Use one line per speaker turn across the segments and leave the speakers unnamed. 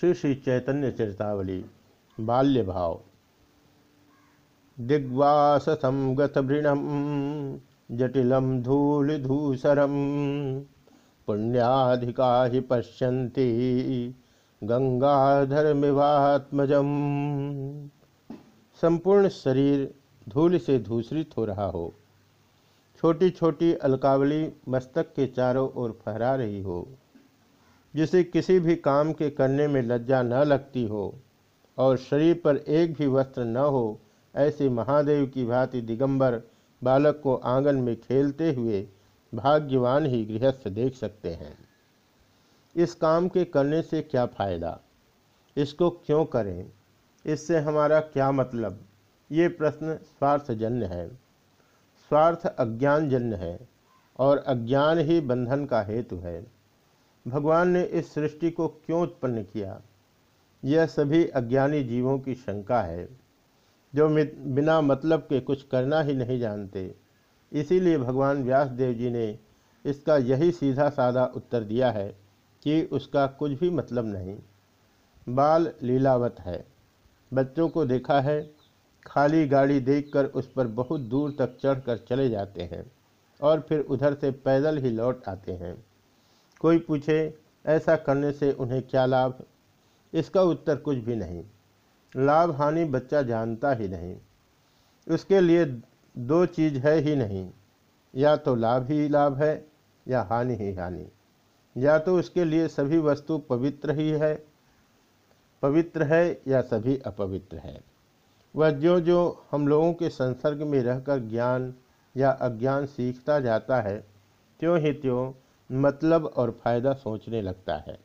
श्री श्री चैतन्य चरितावली बाल्य भाव दिग्वासम गतभृणम जटिलम धूलिधूसरम, पुण्याधिका ही पश्यन्ति गंगाधरमिवात्मजम संपूर्ण शरीर धूल से धूसरित हो रहा हो। छोटी छोटी अलकावली मस्तक के चारों ओर फहरा रही हो। जिसे किसी भी काम के करने में लज्जा न लगती हो, और शरीर पर एक भी वस्त्र न हो, ऐसे महादेव की भांति दिगंबर बालक को आँगन में खेलते हुए भाग्यवान ही गृहस्थ देख सकते हैं। इस काम के करने से क्या फ़ायदा? इसको क्यों करें? इससे हमारा क्या मतलब? ये प्रश्न स्वार्थजन्य है। स्वार्थ अज्ञानजन्य है, और अज्ञान ही बंधन का हेतु है। भगवान ने इस सृष्टि को क्यों उत्पन्न किया? यह सभी अज्ञानी जीवों की शंका है, जो बिना मतलब के कुछ करना ही नहीं जानते। इसीलिए भगवान व्यास देव जी ने इसका यही सीधा साधा उत्तर दिया है कि उसका कुछ भी मतलब नहीं। बाल लीलावत है। बच्चों को देखा है, खाली गाड़ी देखकर उस पर बहुत दूर तक चढ़कर चले जाते हैं और फिर उधर से पैदल ही लौट आते हैं। कोई पूछे, ऐसा करने से उन्हें क्या लाभ इसका उत्तर कुछ भी नहीं। लाभ हानि बच्चा जानता ही नहीं। उसके लिए दो चीज़ है ही नहीं। या तो लाभ ही लाभ है, या हानि ही हानि। या तो उसके लिए सभी वस्तु पवित्र ही है, पवित्र है, या सभी अपवित्र है। वह जो जो हम लोगों के संसर्ग में रहकर ज्ञान या अज्ञान सीखता जाता है, त्यों ही त्यों मतलब और फ़ायदा सोचने लगता है।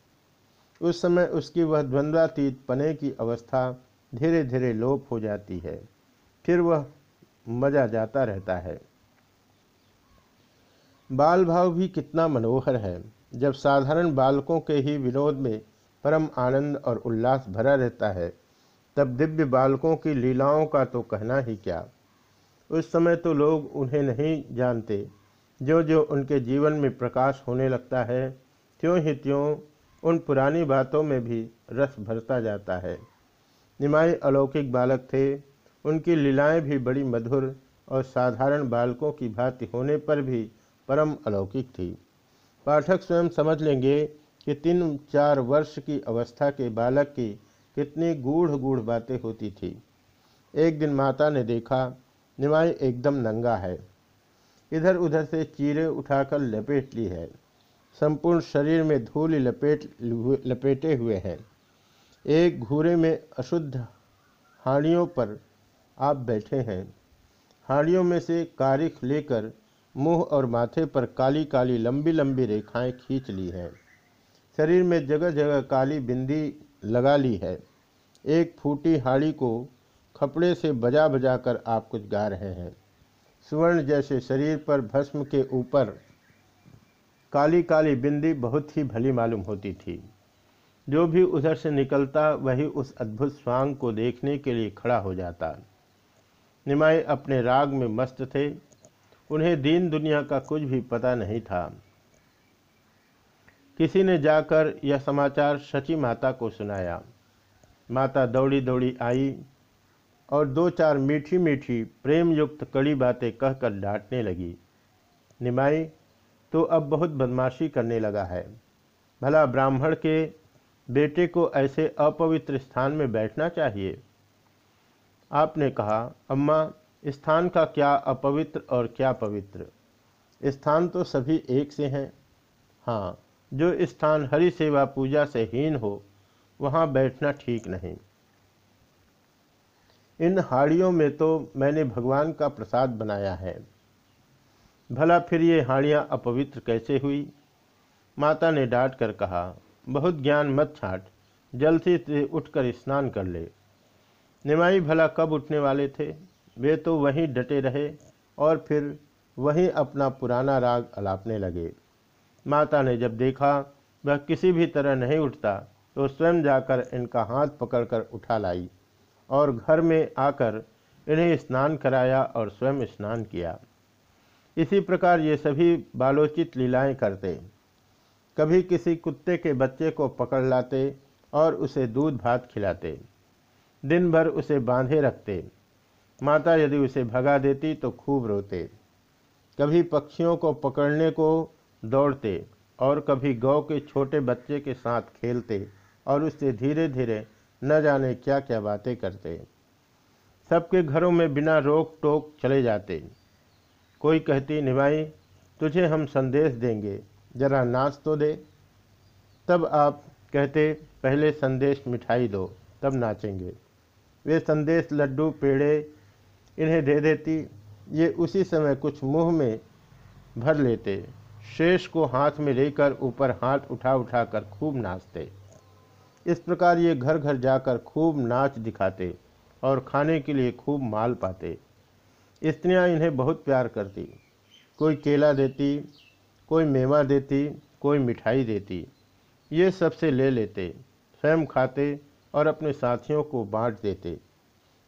उस समय उसकी वह द्वंद्वातीत पने की अवस्था धीरे धीरे लोप हो जाती है। फिर वह मज़ा जाता रहता है। बाल भाव भी कितना मनोहर है। जब साधारण बालकों के ही विनोद में परम आनंद और उल्लास भरा रहता है, तब दिव्य बालकों की लीलाओं का तो कहना ही क्या। उस समय तो लोग उन्हें नहीं जानते जो जो उनके जीवन में प्रकाश होने लगता है, त्यों ही त्यों उन पुरानी बातों में भी रस भरता जाता है। निमाई अलौकिक बालक थे, उनकी लीलाएँ भी बड़ी मधुर और साधारण बालकों की भांति होने पर भी परम अलौकिक थी। पाठक स्वयं समझ लेंगे कि तीन चार वर्ष की अवस्था के बालक की कितनी गूढ़ गूढ़ बातें होती थी। एक दिन माता ने देखा, निमाई एकदम नंगा है। इधर उधर से चीरे उठाकर लपेट ली है। संपूर्ण शरीर में धूल लपेट लपेटे हुए हैं। एक घूरे में अशुद्ध हाड़ियों पर आप बैठे हैं। हाड़ियों में से कारिख लेकर मुँह और माथे पर काली काली, लंबी लंबी रेखाएँ खींच ली हैं। शरीर में जगह जगह काली बिंदी लगा ली है। एक फूटी हाड़ी को खपड़े से बजा बजा कर आप कुछ गा रहे हैं। स्वर्ण जैसे शरीर पर भस्म के ऊपर काली काली बिंदी बहुत ही भली मालूम होती थी। जो भी उधर से निकलता, वही उस अद्भुत स्वांग को देखने के लिए खड़ा हो जाता। निमाई अपने राग में मस्त थे। उन्हें दीन दुनिया का कुछ भी पता नहीं था। किसी ने जाकर यह समाचार शची माता को सुनाया। माता दौड़ी दौड़ी आई। और दो चार मीठी मीठी प्रेम युक्त कड़ी बातें कहकर डांटने लगी। निमाई तो अब बहुत बदमाशी करने लगा है। भला ब्राह्मण के बेटे को ऐसे अपवित्र स्थान में बैठना चाहिए? आपने कहा, अम्मा, स्थान का क्या अपवित्र और क्या पवित्र? स्थान तो सभी एक से हैं। हाँ जो स्थान हरि सेवा पूजा से हीन हो, वहाँ बैठना ठीक नहीं। इन हाड़ियों में तो मैंने भगवान का प्रसाद बनाया है। भला फिर ये हाड़ियाँ अपवित्र कैसे हुई? माता ने डांट कर कहा, बहुत ज्ञान मत छाट, जल्दी से उठकर स्नान कर ले। निमाई भला कब उठने वाले थे? वे तो वहीं डटे रहे और फिर वहीं अपना पुराना राग अलापने लगे। माता ने जब देखा, वह किसी भी तरह नहीं उठता तो स्वयं जाकर इनका हाथ पकड़कर उठा लाई। और घर में आकर इन्हें स्नान कराया और स्वयं स्नान किया। इसी प्रकार ये सभी बालोचित लीलाएँ करते। कभी किसी कुत्ते के बच्चे को पकड़ लाते और उसे दूध भात खिलाते। दिन भर उसे बांधे रखते। माता यदि उसे भगा देती तो खूब रोते। कभी पक्षियों को पकड़ने को दौड़ते और कभी गौ के छोटे बच्चे के साथ खेलते और उससे धीरे धीरे न जाने क्या क्या बातें करते सबके घरों में बिना रोक टोक चले जाते कोई कहती, निभाई, तुझे हम संदेश देंगे, जरा नाच तो दे। तब आप कहते, पहले संदेश मिठाई दो, तब नाचेंगे। वे संदेश लड्डू, पेड़े इन्हें दे देती, ये उसी समय कुछ मुँह में भर लेते, शेष को हाथ में लेकर ऊपर हाथ उठा उठा कर खूब नाचते। इस प्रकार ये घर घर जाकर खूब नाच दिखाते और खाने के लिए खूब माल पाते। स्त्रियाँ इन्हें बहुत प्यार करती। कोई केला देती, कोई मेवा देती, कोई मिठाई देती। ये सबसे ले लेते, स्वयं खाते और अपने साथियों को बांट देते।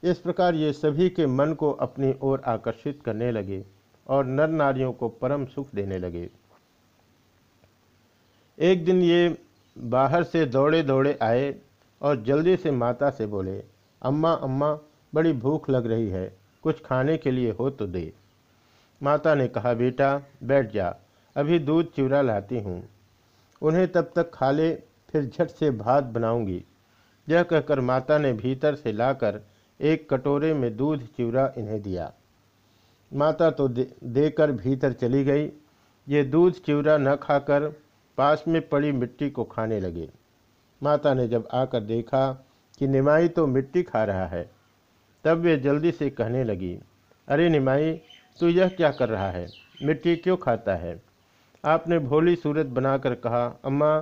इस प्रकार ये सभी के मन को अपनी ओर आकर्षित करने लगे और नर नारियों को परम सुख देने लगे। एक दिन ये बाहर से दौड़े दौड़े आए और जल्दी से माता से बोले अम्मा अम्मा बड़ी भूख लग रही है कुछ खाने के लिए हो तो दे। माता ने कहा बेटा बैठ जा अभी दूध चिवड़ा लाती हूँ। उन्हें तब तक खा ले फिर झट से भात बनाऊँगी। यह कहकर माता ने भीतर से लाकर एक कटोरे में दूध चिवड़ा इन्हें दिया। माता तो दे, देकर भीतर चली गई। ये दूध चिवड़ा न खाकर पास में पड़ी मिट्टी को खाने लगे। माता ने जब आकर देखा कि निमाई तो मिट्टी खा रहा है, तब वे जल्दी से कहने लगी, अरे निमाई, तू यह क्या कर रहा है? मिट्टी क्यों खाता है? आपने भोली सूरत बनाकर कहा, अम्मा,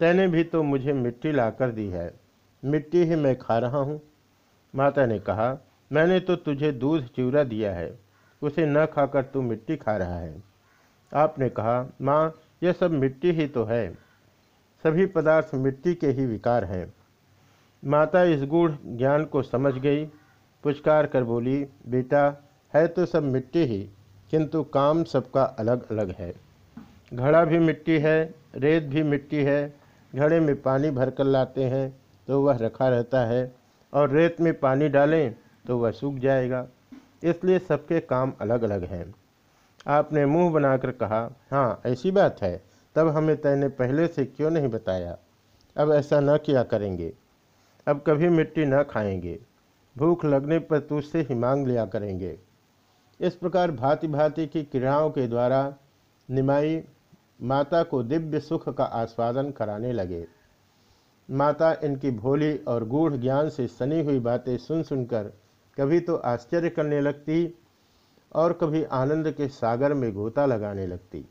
तैने भी तो मुझे मिट्टी ला कर दी है। मिट्टी ही मैं खा रहा हूँ। माता ने कहा, मैंने तो तुझे दूध चिवड़ा दिया है, उसे न खाकर तू मिट्टी खा रहा है। आपने कहा, माँ यह सब मिट्टी ही तो है। सभी पदार्थ मिट्टी के ही विकार हैं। माता इस गूढ़ ज्ञान को समझ गई, पुचकार कर बोली, बेटा, है तो सब मिट्टी ही, किंतु काम सबका अलग अलग है। घड़ा भी मिट्टी है, रेत भी मिट्टी है, घड़े में पानी भर कर लाते हैं तो वह रखा रहता है, और रेत में पानी डालें तो वह सूख जाएगा। इसलिए सबके काम अलग अलग हैं। आपने मुँह बनाकर कहा हाँ ऐसी बात है। तब हमें तैने पहले से क्यों नहीं बताया? अब ऐसा न किया करेंगे। अब कभी मिट्टी न खाएँगे। भूख लगने पर तुझसे ही मांग लिया करेंगे। इस प्रकार भांति भांति की क्रियाओं के द्वारा निमाई माता को दिव्य सुख का आस्वादन कराने लगे। माता इनकी भोली और गूढ़ ज्ञान से सनी हुई बातें सुन सुनकर कभी तो आश्चर्य करने लगती और कभी आनंद के सागर में गोता लगाने लगती।